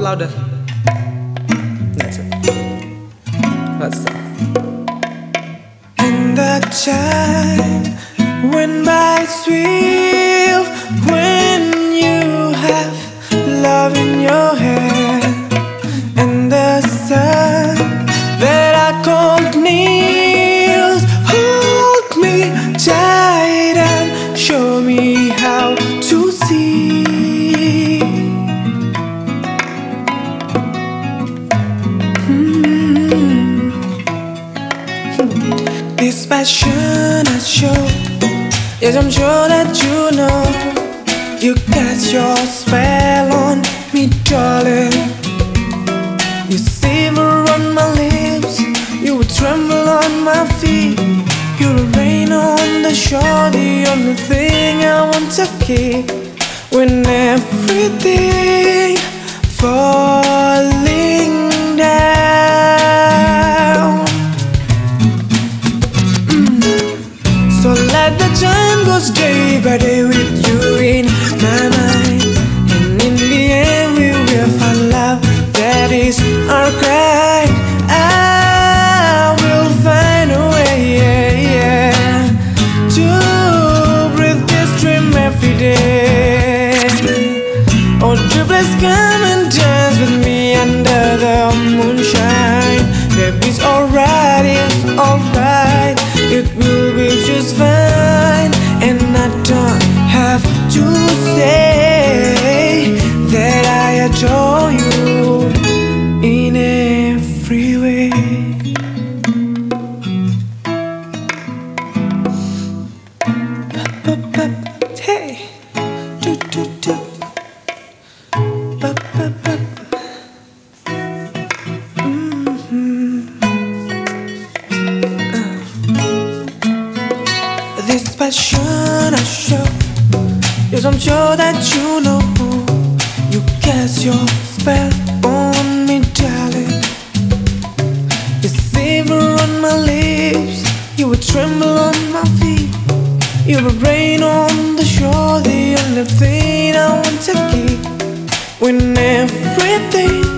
louder. That's it. Let's start. And the time when by swift when you have love in your hand. This passion I show Yes, I'm sure that you know. You cast your spell on me, darling. You savor on my lips. You would tremble on my feet. You would rain on the shore The only thing I want to keep. When everything falling down cry I will find a way yeah, yeah, To breathe this dream every day. Oh triplets come and dance with me under the moonshine passion I show Yes, I'm sure that you know You cast your spell on me, darling. You savor on my lips. You would tremble on my feet. You would rain on the shore. The only thing I want to keep. When everything